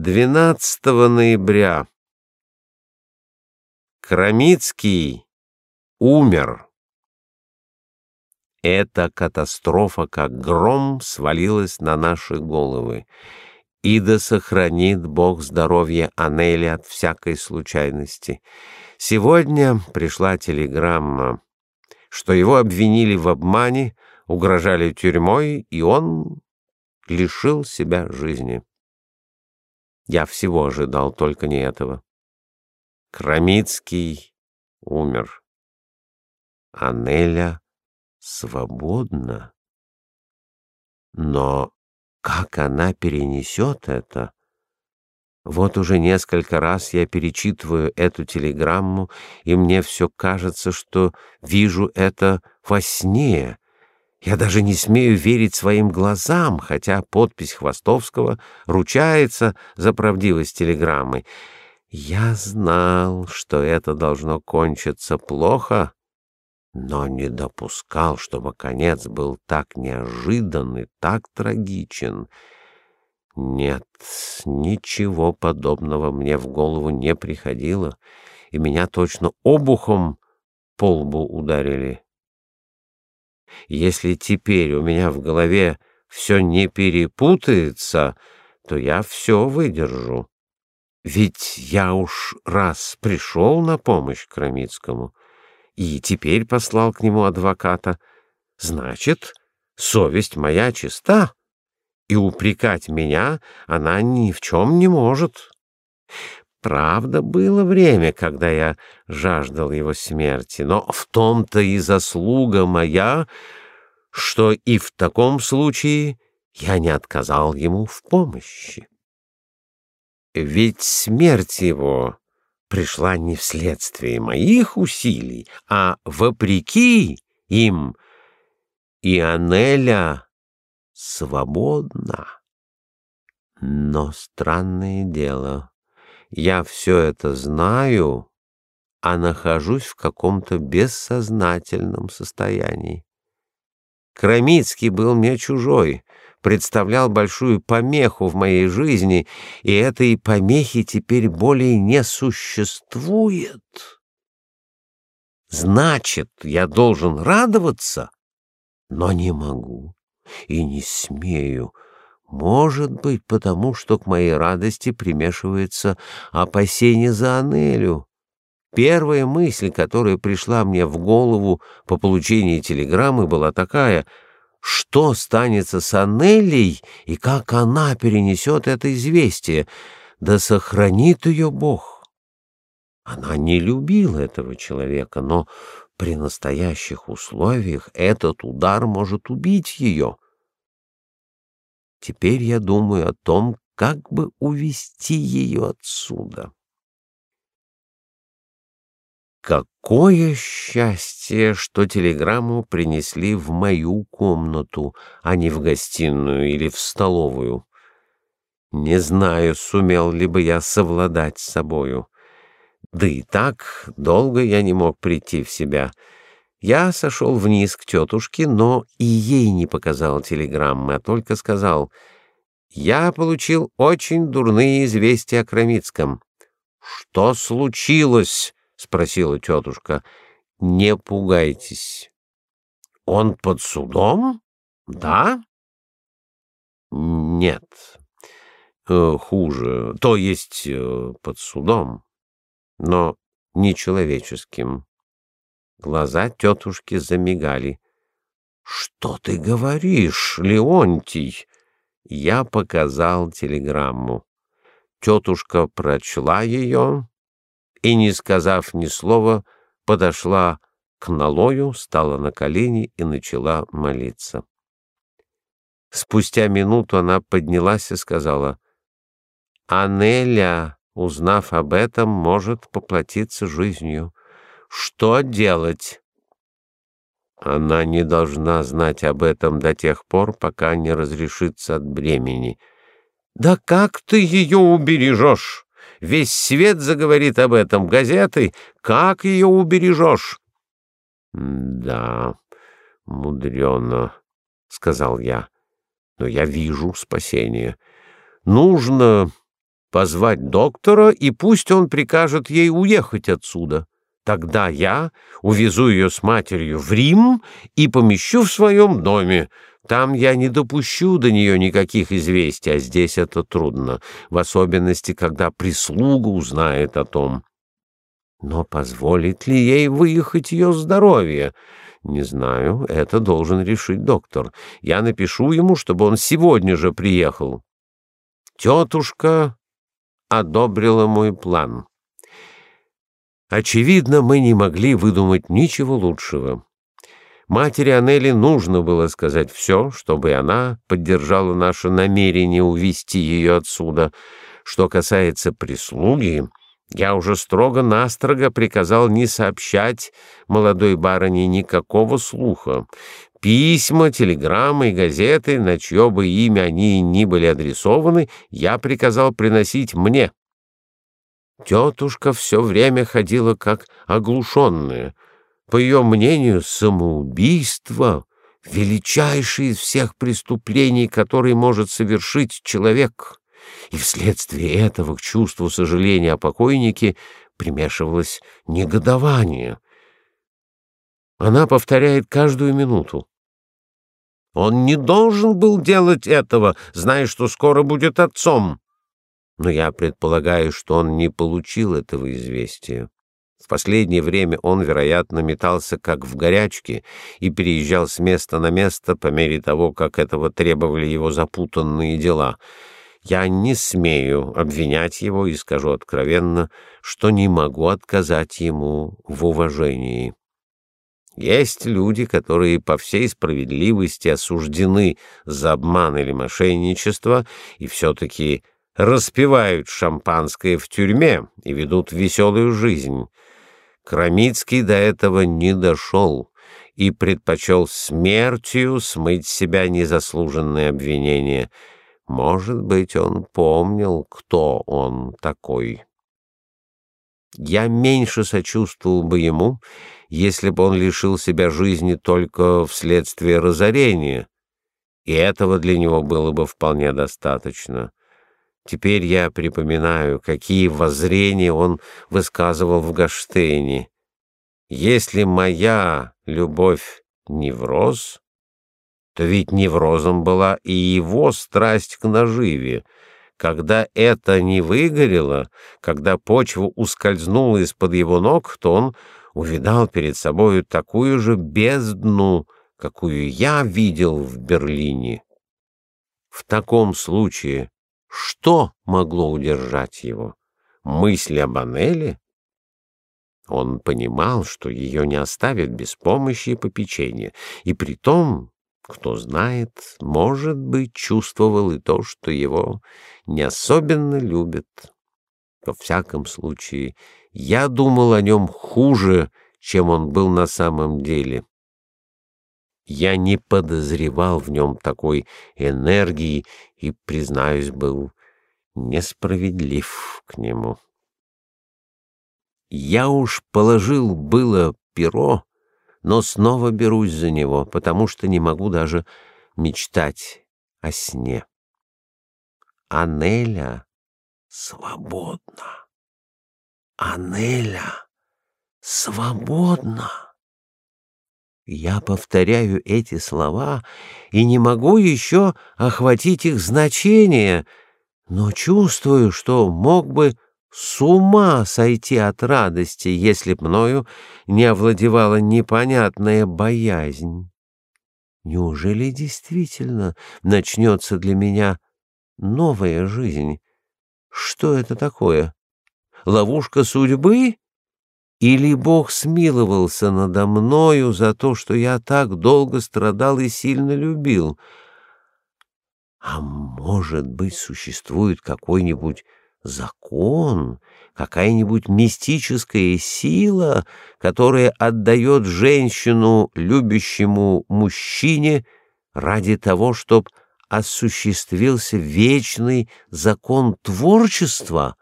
12 ноября. Крамицкий умер. Эта катастрофа, как гром, свалилась на наши головы. И да сохранит Бог здоровье Анели от всякой случайности. Сегодня пришла телеграмма, что его обвинили в обмане, угрожали тюрьмой, и он лишил себя жизни. Я всего ожидал, только не этого. Крамицкий умер. Анеля свободна. Но как она перенесет это? Вот уже несколько раз я перечитываю эту телеграмму, и мне все кажется, что вижу это во сне, я даже не смею верить своим глазам, хотя подпись Хвостовского ручается за правдивость телеграммы. Я знал, что это должно кончиться плохо, но не допускал, чтобы конец был так неожиданный, так трагичен. Нет, ничего подобного мне в голову не приходило, и меня точно обухом по лбу ударили. Если теперь у меня в голове все не перепутается, то я все выдержу. Ведь я уж раз пришел на помощь Крамицкому и теперь послал к нему адвоката. Значит, совесть моя чиста, и упрекать меня она ни в чем не может. Правда, было время, когда я жаждал его смерти, но в том-то и заслуга моя, что и в таком случае я не отказал ему в помощи. Ведь смерть его пришла не вследствие моих усилий, а вопреки им, и Анеля свободна. Но странное дело, я все это знаю, а нахожусь в каком-то бессознательном состоянии. Крамицкий был мне чужой, представлял большую помеху в моей жизни, и этой помехи теперь более не существует. Значит, я должен радоваться, но не могу и не смею, может быть, потому что к моей радости примешивается опасение за Анелю. Первая мысль, которая пришла мне в голову по получении телеграммы, была такая — что станется с Анелей и как она перенесет это известие, да сохранит ее Бог. Она не любила этого человека, но при настоящих условиях этот удар может убить ее. Теперь я думаю о том, как бы увести ее отсюда. Какое счастье, что телеграмму принесли в мою комнату, а не в гостиную или в столовую. Не знаю, сумел ли бы я совладать с собою. Да и так долго я не мог прийти в себя — я сошел вниз к тетушке, но и ей не показал телеграммы, а только сказал, «Я получил очень дурные известия о Крамицком». «Что случилось?» — спросила тетушка. «Не пугайтесь». «Он под судом? Да?» «Нет. Э, хуже. То есть э, под судом, но нечеловеческим». Глаза тетушки замигали. «Что ты говоришь, Леонтий?» Я показал телеграмму. Тетушка прочла ее и, не сказав ни слова, подошла к налою, стала на колени и начала молиться. Спустя минуту она поднялась и сказала, «Анеля, узнав об этом, может поплатиться жизнью. Что делать? Она не должна знать об этом до тех пор, пока не разрешится от бремени. Да как ты ее убережешь? Весь свет заговорит об этом, газеты. Как ее убережешь? Да, мудрено, — сказал я. Но я вижу спасение. Нужно позвать доктора, и пусть он прикажет ей уехать отсюда. Тогда я увезу ее с матерью в Рим и помещу в своем доме. Там я не допущу до нее никаких известий, а здесь это трудно, в особенности, когда прислуга узнает о том. Но позволит ли ей выехать ее здоровье? Не знаю, это должен решить доктор. Я напишу ему, чтобы он сегодня же приехал. Тетушка одобрила мой план. Очевидно, мы не могли выдумать ничего лучшего. Матери Анели нужно было сказать все, чтобы она поддержала наше намерение увести ее отсюда. Что касается прислуги, я уже строго-настрого приказал не сообщать молодой барыне никакого слуха. Письма, телеграммы и газеты, на чье бы имя они ни были адресованы, я приказал приносить мне. Тетушка все время ходила как оглушенная. По ее мнению, самоубийство — величайшее из всех преступлений, которые может совершить человек. И вследствие этого к чувству сожаления о покойнике примешивалось негодование. Она повторяет каждую минуту. Он не должен был делать этого, зная, что скоро будет отцом но я предполагаю, что он не получил этого известия. В последнее время он, вероятно, метался как в горячке и переезжал с места на место по мере того, как этого требовали его запутанные дела. Я не смею обвинять его и скажу откровенно, что не могу отказать ему в уважении. Есть люди, которые по всей справедливости осуждены за обман или мошенничество и все-таки распивают шампанское в тюрьме и ведут веселую жизнь. Крамицкий до этого не дошел и предпочел смертью смыть себя незаслуженные обвинения. Может быть, он помнил, кто он такой. Я меньше сочувствовал бы ему, если бы он лишил себя жизни только вследствие разорения, и этого для него было бы вполне достаточно. Теперь я припоминаю, какие воззрения он высказывал в Гаштейне. Если моя любовь невроз, то ведь неврозом была и его страсть к наживе. Когда это не выгорело, когда почва ускользнула из-под его ног, то он увидал перед собою такую же бездну, какую я видел в Берлине. В таком случае что могло удержать его? Мысль об Анеле? Он понимал, что ее не оставят без помощи и попечения, и при том, кто знает, может быть, чувствовал и то, что его не особенно любят. Во всяком случае, я думал о нем хуже, чем он был на самом деле. Я не подозревал в нем такой энергии и, признаюсь, был несправедлив к нему. Я уж положил было перо, но снова берусь за него, потому что не могу даже мечтать о сне. Анеля свободна. Анеля свободна. Я повторяю эти слова и не могу еще охватить их значение, но чувствую, что мог бы с ума сойти от радости, если б мною не овладевала непонятная боязнь. Неужели действительно начнется для меня новая жизнь? Что это такое? Ловушка судьбы? Или Бог смиловался надо мною за то, что я так долго страдал и сильно любил? А может быть, существует какой-нибудь закон, какая-нибудь мистическая сила, которая отдает женщину любящему мужчине ради того, чтобы осуществился вечный закон творчества?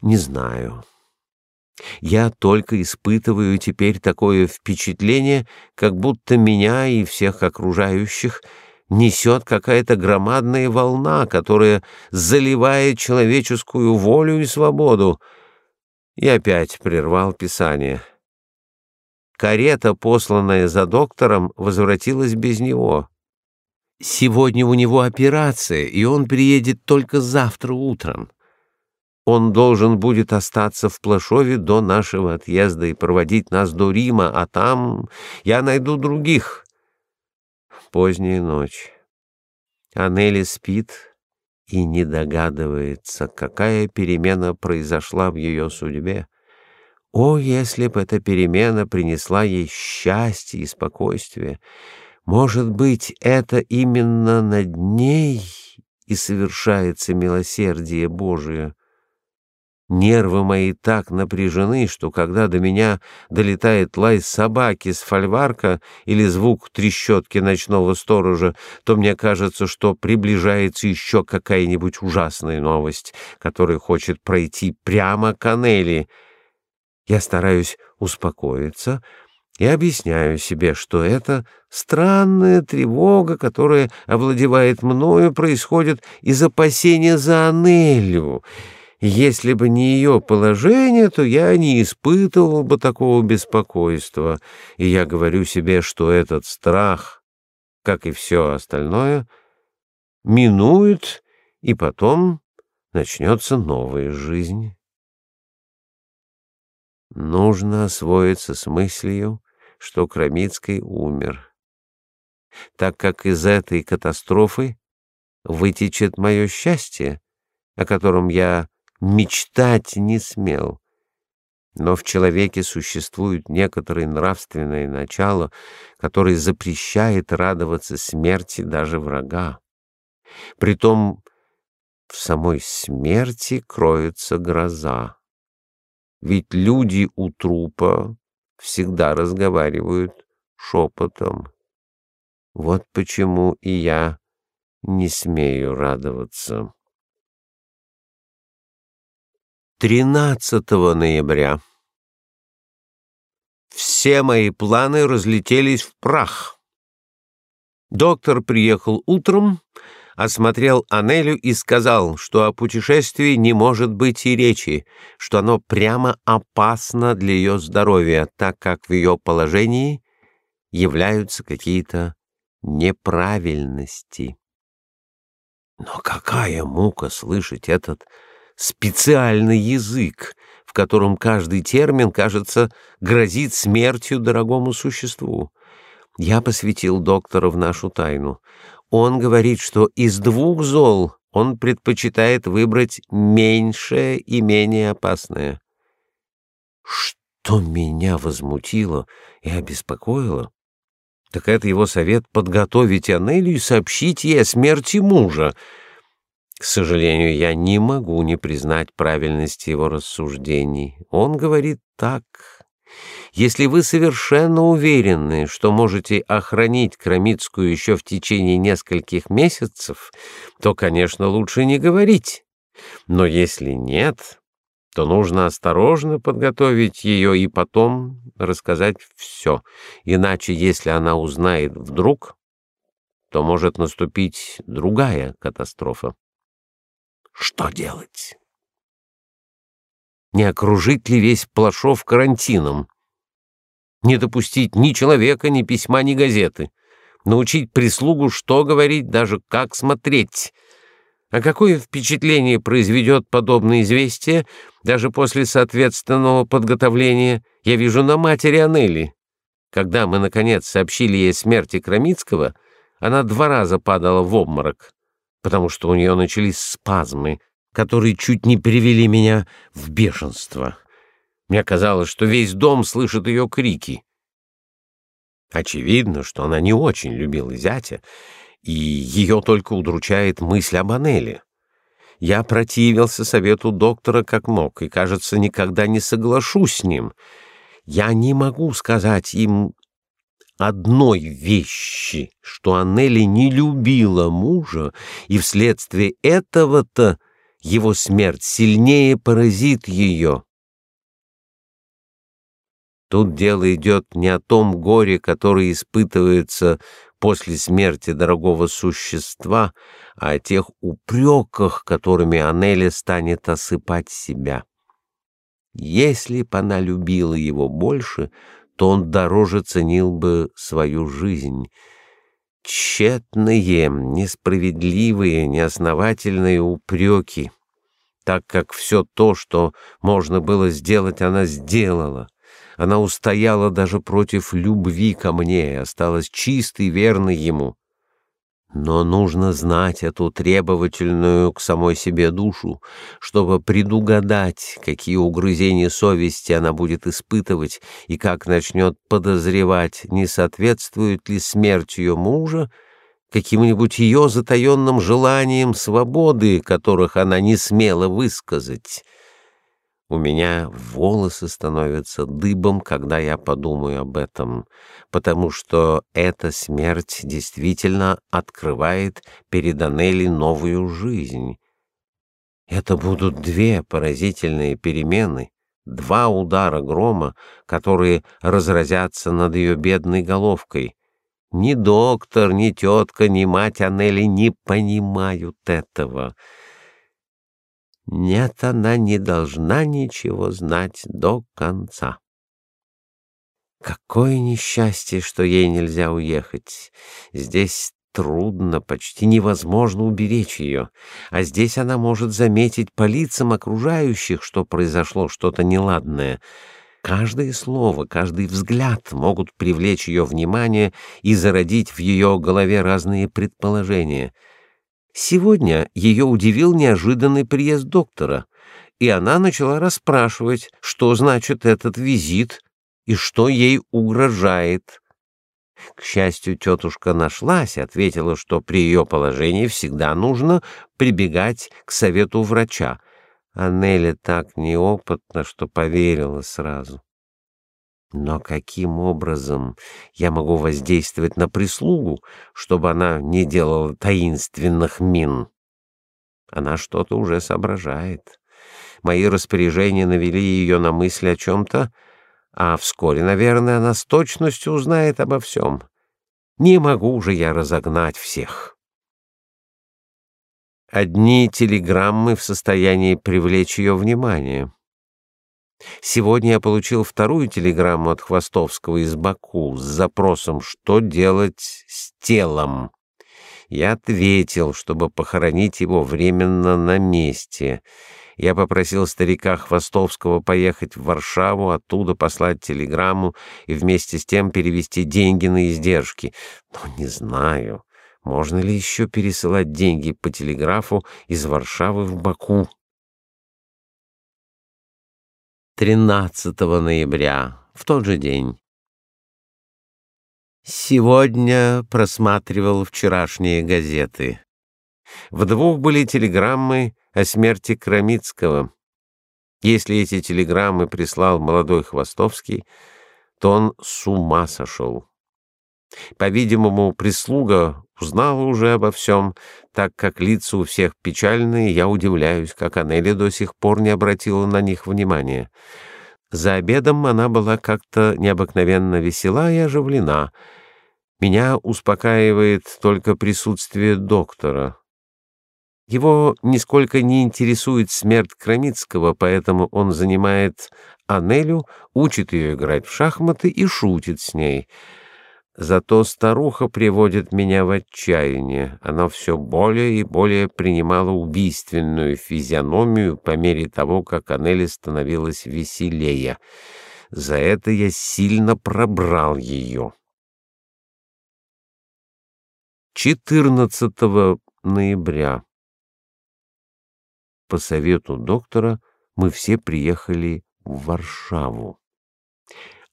Не знаю. Я только испытываю теперь такое впечатление, как будто меня и всех окружающих несет какая-то громадная волна, которая заливает человеческую волю и свободу. И опять прервал писание. Карета, посланная за доктором, возвратилась без него. Сегодня у него операция, и он приедет только завтра утром. Он должен будет остаться в Плашове до нашего отъезда и проводить нас до Рима, а там я найду других. Поздняя ночь. Анели спит и не догадывается, какая перемена произошла в ее судьбе. О, если бы эта перемена принесла ей счастье и спокойствие! Может быть, это именно над ней и совершается милосердие Божие. Нервы мои так напряжены, что когда до меня долетает лай собаки с фольварка или звук трещотки ночного сторожа, то мне кажется, что приближается еще какая-нибудь ужасная новость, которая хочет пройти прямо к Анели — я стараюсь успокоиться и объясняю себе, что это странная тревога, которая овладевает мною, происходит из опасения за Анелью. Если бы не ее положение, то я не испытывал бы такого беспокойства, и я говорю себе, что этот страх, как и все остальное, минует, и потом начнется новая жизнь. Нужно освоиться с мыслью, что Крамицкий умер, так как из этой катастрофы вытечет мое счастье, о котором я мечтать не смел. Но в человеке существует некоторое нравственное начало, которое запрещает радоваться смерти даже врага. Притом в самой смерти кроется гроза. Ведь люди у трупа всегда разговаривают шепотом. Вот почему и я не смею радоваться. 13 ноября. Все мои планы разлетелись в прах. Доктор приехал утром, осмотрел Анелю и сказал, что о путешествии не может быть и речи, что оно прямо опасно для ее здоровья, так как в ее положении являются какие-то неправильности. Но какая мука слышать этот специальный язык, в котором каждый термин, кажется, грозит смертью дорогому существу. Я посвятил доктора в нашу тайну. Он говорит, что из двух зол он предпочитает выбрать меньшее и менее опасное. Что меня возмутило и обеспокоило, так это его совет подготовить Анелию и сообщить ей о смерти мужа. К сожалению, я не могу не признать правильности его рассуждений. Он говорит так, если вы совершенно уверены, что можете охранить Крамицкую еще в течение нескольких месяцев, то, конечно, лучше не говорить. Но если нет, то нужно осторожно подготовить ее и потом рассказать все. Иначе, если она узнает вдруг, то может наступить другая катастрофа. Что делать? Не окружить ли весь Плашов карантином? не допустить ни человека, ни письма, ни газеты, научить прислугу, что говорить, даже как смотреть. А какое впечатление произведет подобное известие, даже после соответственного подготовления, я вижу на матери Анели. Когда мы, наконец, сообщили ей смерти Крамицкого, она два раза падала в обморок, потому что у нее начались спазмы, которые чуть не привели меня в бешенство. Мне казалось, что весь дом слышит ее крики. Очевидно, что она не очень любила зятя, и ее только удручает мысль об Анеле. Я противился совету доктора как мог, и, кажется, никогда не соглашусь с ним. Я не могу сказать им одной вещи, что Анели не любила мужа, и вследствие этого-то его смерть сильнее поразит ее. Тут дело идет не о том горе, которое испытывается после смерти дорогого существа, а о тех упреках, которыми Анеля станет осыпать себя. Если б она любила его больше, то он дороже ценил бы свою жизнь. Тщетные, несправедливые, неосновательные упреки, так как все то, что можно было сделать, она сделала. Она устояла даже против любви ко мне и осталась чистой, верной ему. Но нужно знать эту требовательную к самой себе душу, чтобы предугадать, какие угрызения совести она будет испытывать и как начнет подозревать, не соответствует ли смерть ее мужа каким-нибудь ее затаенным желанием свободы, которых она не смела высказать. У меня волосы становятся дыбом, когда я подумаю об этом, потому что эта смерть действительно открывает перед Анели новую жизнь. Это будут две поразительные перемены, два удара грома, которые разразятся над ее бедной головкой. Ни доктор, ни тетка, ни мать Анели не понимают этого. Нет, она не должна ничего знать до конца. Какое несчастье, что ей нельзя уехать. Здесь трудно, почти невозможно уберечь ее, а здесь она может заметить по лицам окружающих, что произошло что-то неладное. Каждое слово, каждый взгляд могут привлечь ее внимание и зародить в ее голове разные предположения — Сегодня ее удивил неожиданный приезд доктора, и она начала расспрашивать, что значит этот визит и что ей угрожает. К счастью, тетушка нашлась ответила, что при ее положении всегда нужно прибегать к совету врача. А Нелли так неопытна, что поверила сразу. Но каким образом я могу воздействовать на прислугу, чтобы она не делала таинственных мин? Она что-то уже соображает. Мои распоряжения навели ее на мысли о чем-то, а вскоре, наверное, она с точностью узнает обо всем. Не могу же я разогнать всех. Одни телеграммы в состоянии привлечь ее внимание. Сегодня я получил вторую телеграмму от Хвостовского из Баку с запросом, что делать с телом. Я ответил, чтобы похоронить его временно на месте. Я попросил старика Хвостовского поехать в Варшаву, оттуда послать телеграмму и вместе с тем перевести деньги на издержки. Но не знаю, можно ли еще пересылать деньги по телеграфу из Варшавы в Баку. 13 ноября, в тот же день. Сегодня просматривал вчерашние газеты. В двух были телеграммы о смерти Крамицкого. Если эти телеграммы прислал молодой Хвостовский, то он с ума сошел. По-видимому, прислуга узнала уже обо всем, так как лица у всех печальные, я удивляюсь, как Анели до сих пор не обратила на них внимания. За обедом она была как-то необыкновенно весела и оживлена. Меня успокаивает только присутствие доктора. Его нисколько не интересует смерть Крамицкого, поэтому он занимает Анелю, учит ее играть в шахматы и шутит с ней — Зато старуха приводит меня в отчаяние. Она все более и более принимала убийственную физиономию по мере того, как Анели становилась веселее. За это я сильно пробрал ее. 14 ноября. По совету доктора мы все приехали в Варшаву.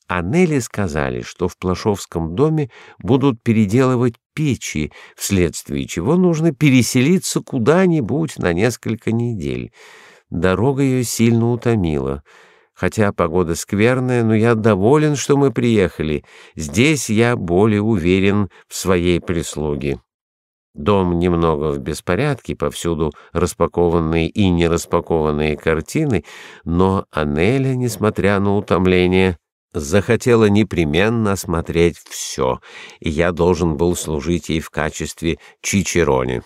А Нелли сказали, что в Плашовском доме будут переделывать печи, вследствие чего нужно переселиться куда-нибудь на несколько недель. Дорога ее сильно утомила. Хотя погода скверная, но я доволен, что мы приехали. Здесь я более уверен в своей прислуге. Дом немного в беспорядке, повсюду распакованные и нераспакованные картины, но Анеля, несмотря на утомление, захотела непременно осмотреть все, и я должен был служить ей в качестве чичерони.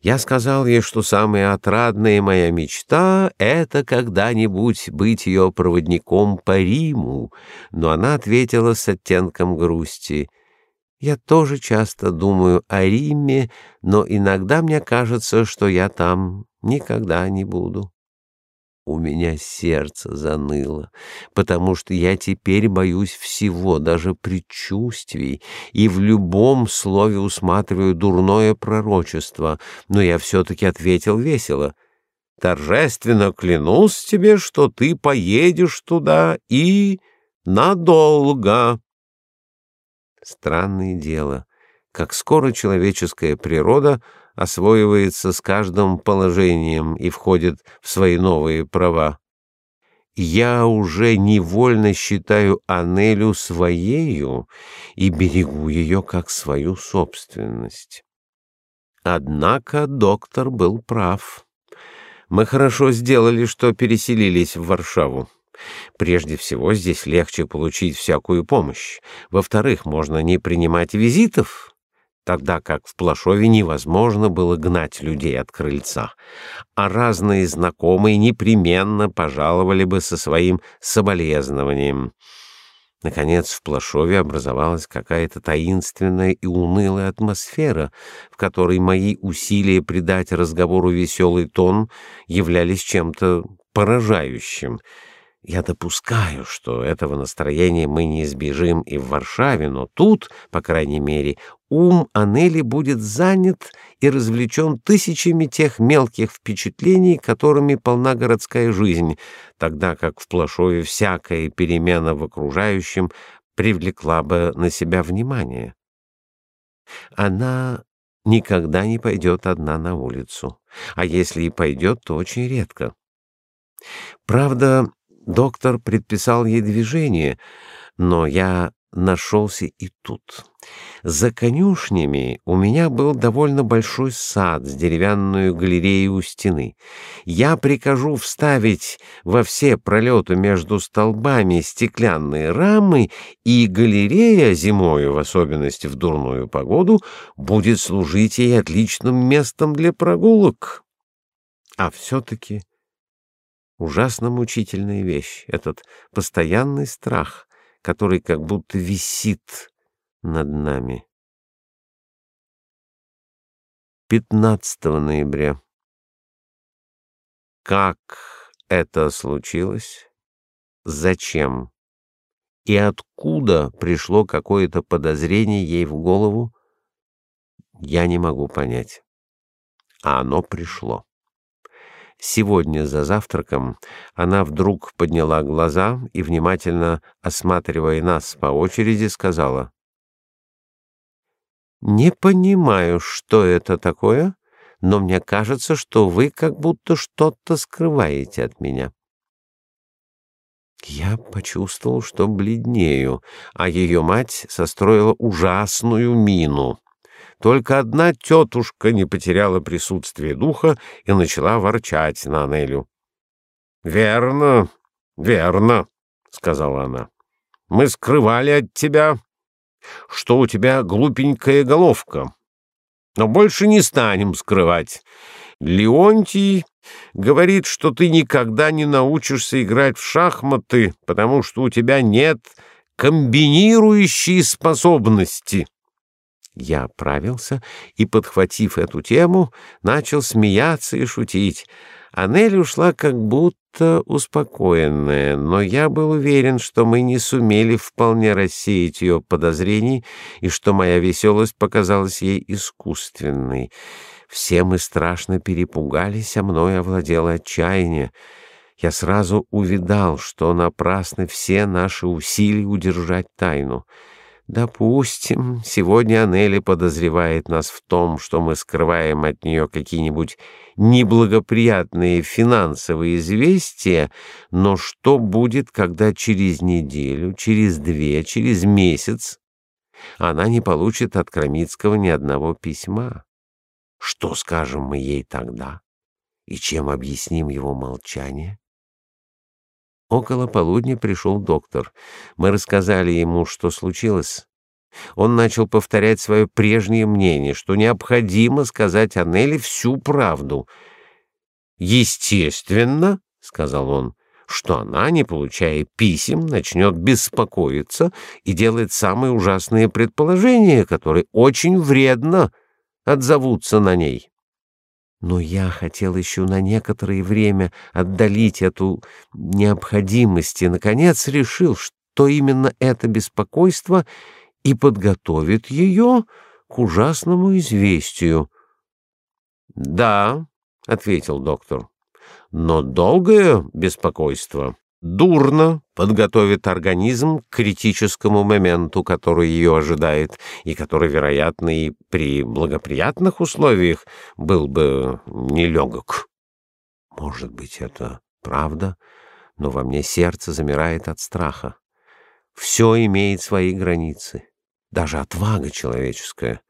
Я сказал ей, что самая отрадная моя мечта — это когда-нибудь быть ее проводником по Риму, но она ответила с оттенком грусти — я тоже часто думаю о Риме, но иногда мне кажется, что я там никогда не буду. У меня сердце заныло, потому что я теперь боюсь всего, даже предчувствий, и в любом слове усматриваю дурное пророчество, но я все-таки ответил весело. Торжественно клянусь тебе, что ты поедешь туда и надолго. Странное дело, как скоро человеческая природа освоивается с каждым положением и входит в свои новые права. Я уже невольно считаю Анелю своею и берегу ее как свою собственность. Однако доктор был прав. Мы хорошо сделали, что переселились в Варшаву. Прежде всего, здесь легче получить всякую помощь. Во-вторых, можно не принимать визитов, тогда как в Плашове невозможно было гнать людей от крыльца, а разные знакомые непременно пожаловали бы со своим соболезнованием. Наконец, в Плашове образовалась какая-то таинственная и унылая атмосфера, в которой мои усилия придать разговору веселый тон являлись чем-то поражающим — я допускаю, что этого настроения мы не избежим и в Варшаве, но тут, по крайней мере, ум Анели будет занят и развлечен тысячами тех мелких впечатлений, которыми полна городская жизнь, тогда как в Плашове всякая перемена в окружающем привлекла бы на себя внимание. Она никогда не пойдет одна на улицу, а если и пойдет, то очень редко. Правда, Доктор предписал ей движение, но я нашелся и тут. За конюшнями у меня был довольно большой сад с деревянной галереей у стены. Я прикажу вставить во все пролеты между столбами стеклянные рамы, и галерея зимою, в особенности в дурную погоду, будет служить ей отличным местом для прогулок. А все-таки ужасно мучительная вещь, этот постоянный страх, который как будто висит над нами. 15 ноября. Как это случилось? Зачем? И откуда пришло какое-то подозрение ей в голову? Я не могу понять. А оно пришло. Сегодня за завтраком она вдруг подняла глаза и, внимательно осматривая нас по очереди, сказала. «Не понимаю, что это такое, но мне кажется, что вы как будто что-то скрываете от меня». Я почувствовал, что бледнею, а ее мать состроила ужасную мину. Только одна тетушка не потеряла присутствие духа и начала ворчать на Анелю. «Верно, верно», — сказала она. «Мы скрывали от тебя, что у тебя глупенькая головка, но больше не станем скрывать. Леонтий говорит, что ты никогда не научишься играть в шахматы, потому что у тебя нет комбинирующей способности». Я оправился и, подхватив эту тему, начал смеяться и шутить. Анель ушла как будто успокоенная, но я был уверен, что мы не сумели вполне рассеять ее подозрений и что моя веселость показалась ей искусственной. Все мы страшно перепугались, а мной овладело отчаяние. Я сразу увидал, что напрасны все наши усилия удержать тайну. Допустим, сегодня Анели подозревает нас в том, что мы скрываем от нее какие-нибудь неблагоприятные финансовые известия, но что будет, когда через неделю, через две, через месяц она не получит от Крамицкого ни одного письма? Что скажем мы ей тогда? И чем объясним его молчание? Около полудня пришел доктор. Мы рассказали ему, что случилось. Он начал повторять свое прежнее мнение, что необходимо сказать Анели всю правду. «Естественно», — сказал он, — «что она, не получая писем, начнет беспокоиться и делает самые ужасные предположения, которые очень вредно отзовутся на ней». Но я хотел еще на некоторое время отдалить эту необходимость и, наконец, решил, что именно это беспокойство и подготовит ее к ужасному известию. — Да, — ответил доктор, — но долгое беспокойство дурно подготовит организм к критическому моменту, который ее ожидает, и который, вероятно, и при благоприятных условиях был бы нелегок. Может быть, это правда, но во мне сердце замирает от страха. Все имеет свои границы, даже отвага человеческая.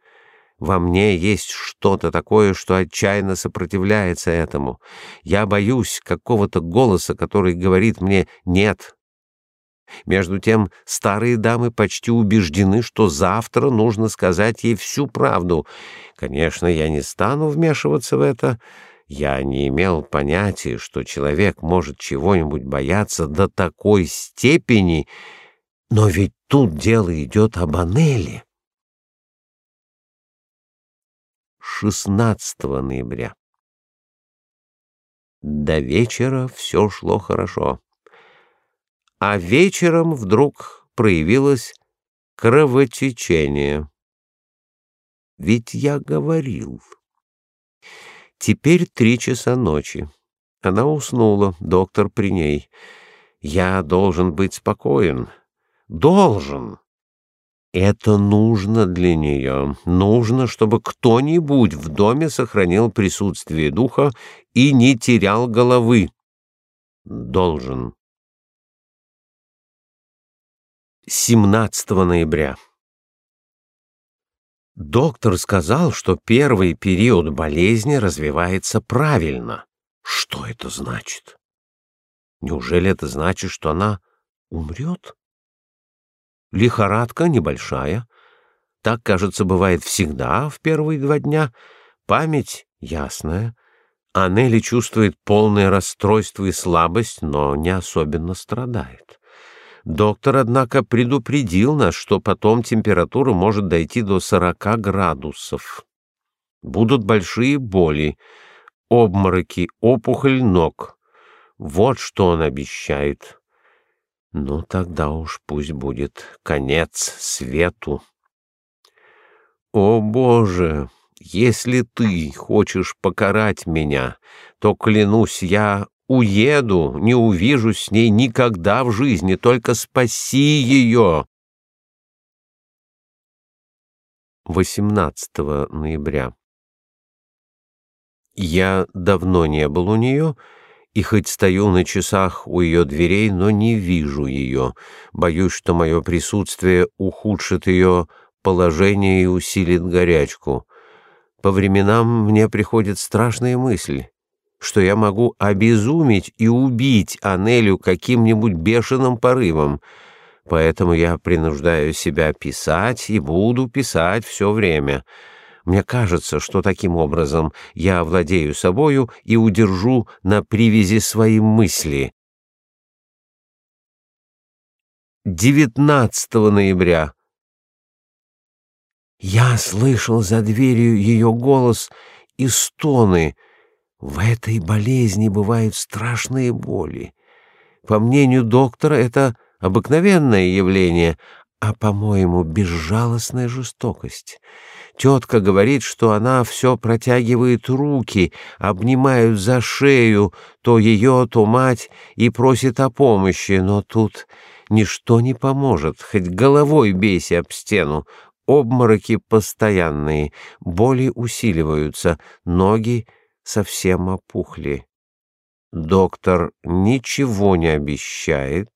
Во мне есть что-то такое, что отчаянно сопротивляется этому. Я боюсь какого-то голоса, который говорит мне «нет». Между тем старые дамы почти убеждены, что завтра нужно сказать ей всю правду. Конечно, я не стану вмешиваться в это. Я не имел понятия, что человек может чего-нибудь бояться до такой степени, но ведь тут дело идет об Анелле. 16 ноября. До вечера все шло хорошо. А вечером вдруг проявилось кровотечение. Ведь я говорил. Теперь три часа ночи. Она уснула, доктор при ней. Я должен быть спокоен. Должен. Это нужно для нее. Нужно, чтобы кто-нибудь в доме сохранил присутствие духа и не терял головы. Должен. 17 ноября. Доктор сказал, что первый период болезни развивается правильно. Что это значит? Неужели это значит, что она умрет? Лихорадка небольшая. Так, кажется, бывает всегда в первые два дня. Память ясная. А Нелли чувствует полное расстройство и слабость, но не особенно страдает. Доктор, однако, предупредил нас, что потом температура может дойти до 40 градусов. Будут большие боли, обмороки, опухоль ног. Вот что он обещает. Ну, тогда уж пусть будет конец свету. О, Боже, если ты хочешь покарать меня, то, клянусь, я уеду, не увижу с ней никогда в жизни, только спаси ее. 18 ноября. Я давно не был у нее, и хоть стою на часах у ее дверей, но не вижу ее. Боюсь, что мое присутствие ухудшит ее положение и усилит горячку. По временам мне приходит страшная мысль, что я могу обезумить и убить Анелю каким-нибудь бешеным порывом, поэтому я принуждаю себя писать и буду писать все время — мне кажется, что таким образом я овладею собою и удержу на привязи свои мысли. 19 ноября. Я слышал за дверью ее голос и стоны. В этой болезни бывают страшные боли. По мнению доктора, это обыкновенное явление, а, по-моему, безжалостная жестокость. Тетка говорит, что она все протягивает руки, обнимают за шею то ее, то мать и просит о помощи, но тут ничто не поможет, хоть головой бейся об стену. Обмороки постоянные, боли усиливаются, ноги совсем опухли. Доктор ничего не обещает,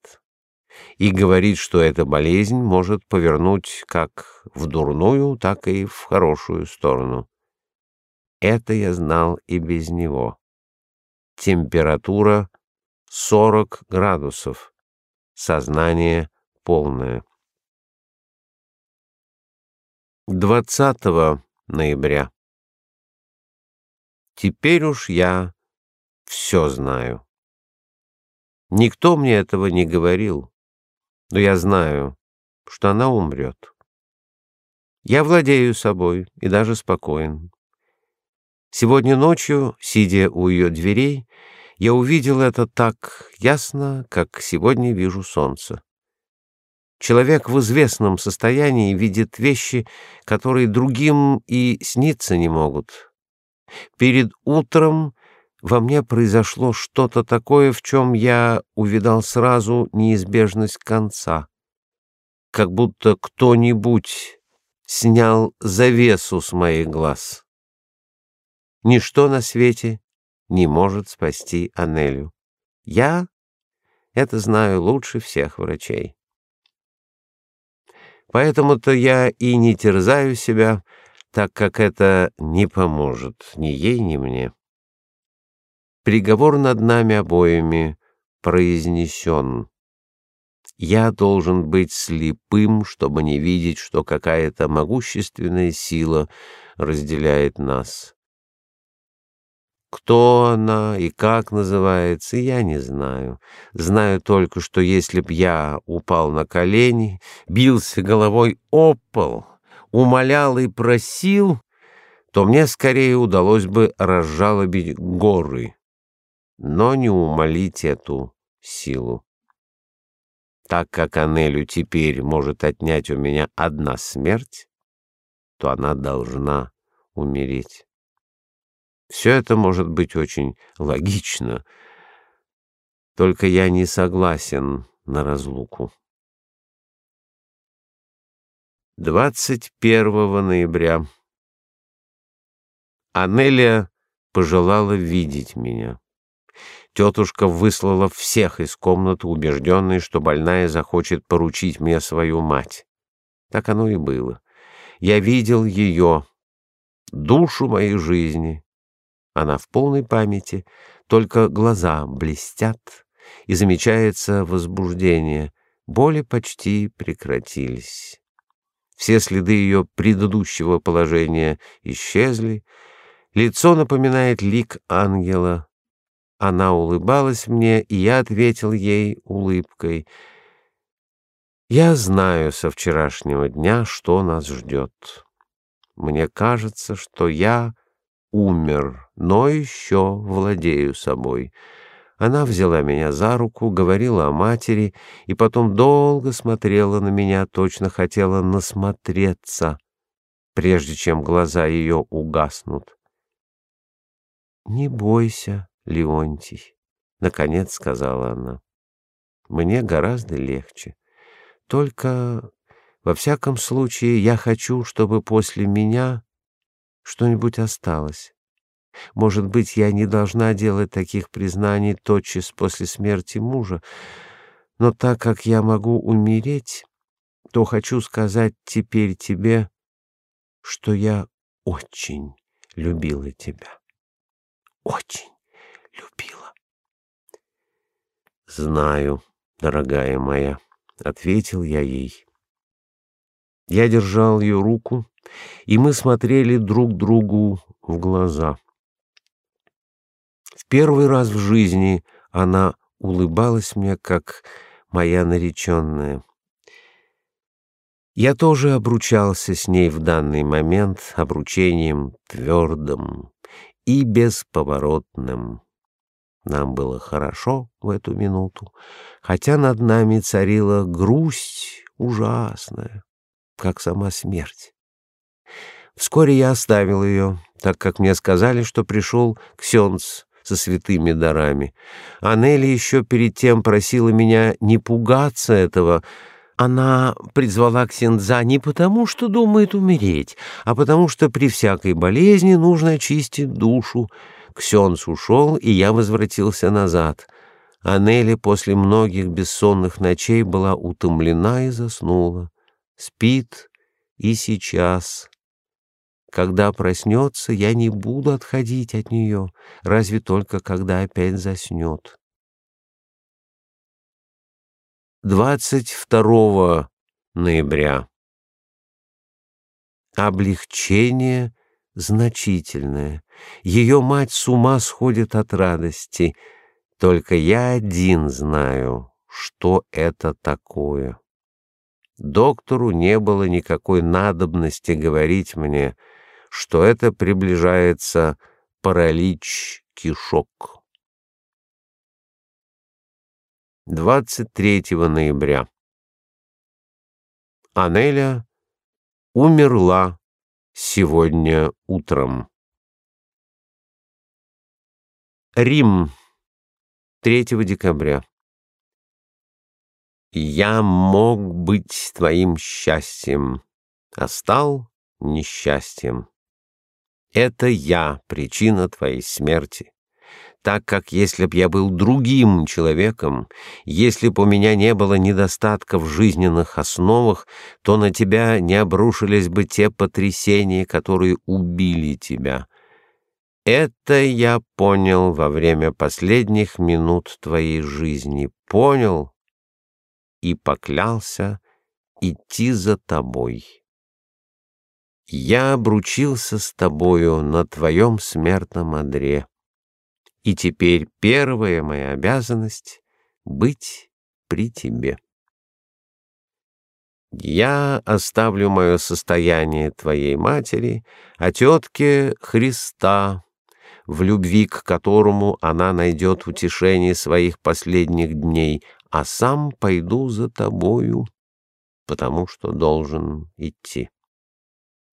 и говорит, что эта болезнь может повернуть как в дурную, так и в хорошую сторону. Это я знал и без него. Температура 40 градусов. Сознание полное. 20 ноября. Теперь уж я все знаю. Никто мне этого не говорил, но я знаю, что она умрет. Я владею собой и даже спокоен. Сегодня ночью, сидя у ее дверей, я увидел это так ясно, как сегодня вижу солнце. Человек в известном состоянии видит вещи, которые другим и сниться не могут. Перед утром во мне произошло что-то такое, в чем я увидал сразу неизбежность конца. Как будто кто-нибудь снял завесу с моих глаз. Ничто на свете не может спасти Анелю. Я это знаю лучше всех врачей. Поэтому-то я и не терзаю себя, так как это не поможет ни ей, ни мне. Приговор над нами обоими произнесен. Я должен быть слепым, чтобы не видеть, что какая-то могущественная сила разделяет нас. Кто она и как называется, я не знаю. Знаю только, что если б я упал на колени, бился головой об пол, умолял и просил, то мне скорее удалось бы разжалобить горы, но не умолить эту силу. Так как Анелю теперь может отнять у меня одна смерть, то она должна умереть. Все это может быть очень логично, только я не согласен на разлуку. 21 ноября. Анелия пожелала видеть меня. Тетушка выслала всех из комнаты, убежденной, что больная захочет поручить мне свою мать. Так оно и было. Я видел ее, душу моей жизни, она в полной памяти, только глаза блестят, и замечается возбуждение. Боли почти прекратились. Все следы ее предыдущего положения исчезли. Лицо напоминает лик ангела. Она улыбалась мне, и я ответил ей улыбкой. Я знаю со вчерашнего дня, что нас ждет. Мне кажется, что я умер, но еще владею собой. Она взяла меня за руку, говорила о матери и потом долго смотрела на меня, точно хотела насмотреться, прежде чем глаза ее угаснут. Не бойся, Леонтий, наконец сказала она. Мне гораздо легче. Только во всяком случае я хочу, чтобы после меня что-нибудь осталось. Может быть, я не должна делать таких признаний тотчас после смерти мужа, но так как я могу умереть, то хочу сказать теперь тебе, что я очень любила тебя. Очень любила. Знаю, дорогая моя, ответил я ей. Я держал ее руку, и мы смотрели друг другу в глаза. В первый раз в жизни она улыбалась мне, как моя нареченная. Я тоже обручался с ней в данный момент обручением твердым и бесповоротным. Нам было хорошо в эту минуту, хотя над нами царила грусть ужасная, как сама смерть. Вскоре я оставил ее, так как мне сказали, что пришел Ксенц со святыми дарами. Анели еще перед тем просила меня не пугаться этого. Она призвала Ксенза не потому, что думает умереть, а потому что при всякой болезни нужно очистить душу. Ксенц ушел, и я возвратился назад. Анели после многих бессонных ночей была утомлена и заснула. Спит и сейчас когда проснется, я не буду отходить от нее, разве только когда опять заснет. 22 ноября. Облегчение значительное. Ее мать с ума сходит от радости. Только я один знаю, что это такое. Доктору не было никакой надобности говорить мне, что это приближается паралич кишок. 23 ноября. Анеля умерла сегодня утром. Рим, 3 декабря. Я мог быть твоим счастьем, а стал несчастьем. Это я причина твоей смерти так как если б я был другим человеком, если б у меня не было недостатков в жизненных основах, то на тебя не обрушились бы те потрясения, которые убили тебя. Это я понял во время последних минут твоей жизни, понял и поклялся идти за тобой. Я обручился с тобою на твоем смертном одре. И теперь первая моя обязанность — быть при тебе. Я оставлю мое состояние твоей матери, а тетке Христа, в любви к которому она найдет утешение своих последних дней, а сам пойду за тобою, потому что должен идти.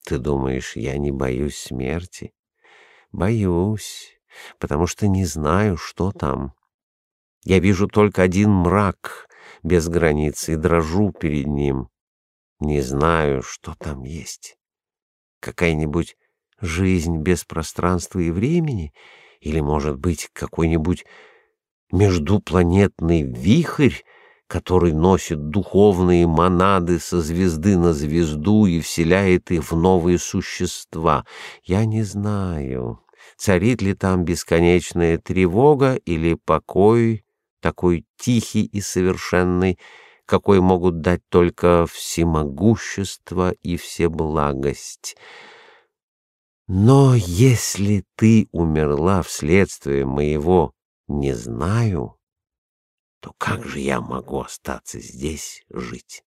Ты думаешь, я не боюсь смерти? Боюсь потому что не знаю, что там. Я вижу только один мрак без границы и дрожу перед ним. Не знаю, что там есть. Какая-нибудь жизнь без пространства и времени? Или, может быть, какой-нибудь междупланетный вихрь, который носит духовные монады со звезды на звезду и вселяет их в новые существа? Я не знаю царит ли там бесконечная тревога или покой, такой тихий и совершенный, какой могут дать только всемогущество и всеблагость. Но если ты умерла вследствие моего «не знаю», то как же я могу остаться здесь жить?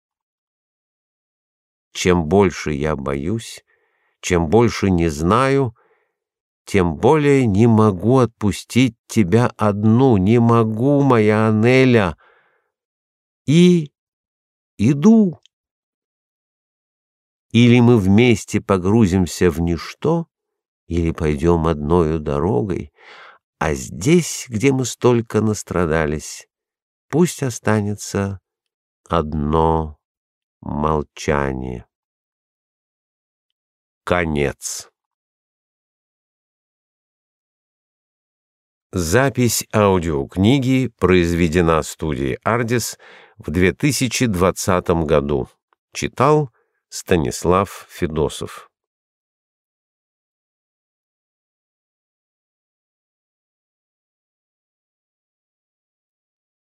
Чем больше я боюсь, чем больше не знаю, тем более не могу отпустить тебя одну, не могу, моя Анеля. И иду. Или мы вместе погрузимся в ничто, или пойдем одною дорогой, а здесь, где мы столько настрадались, пусть останется одно молчание. Конец. Запись аудиокниги произведена студией «Ардис» в 2020 году. Читал Станислав Федосов.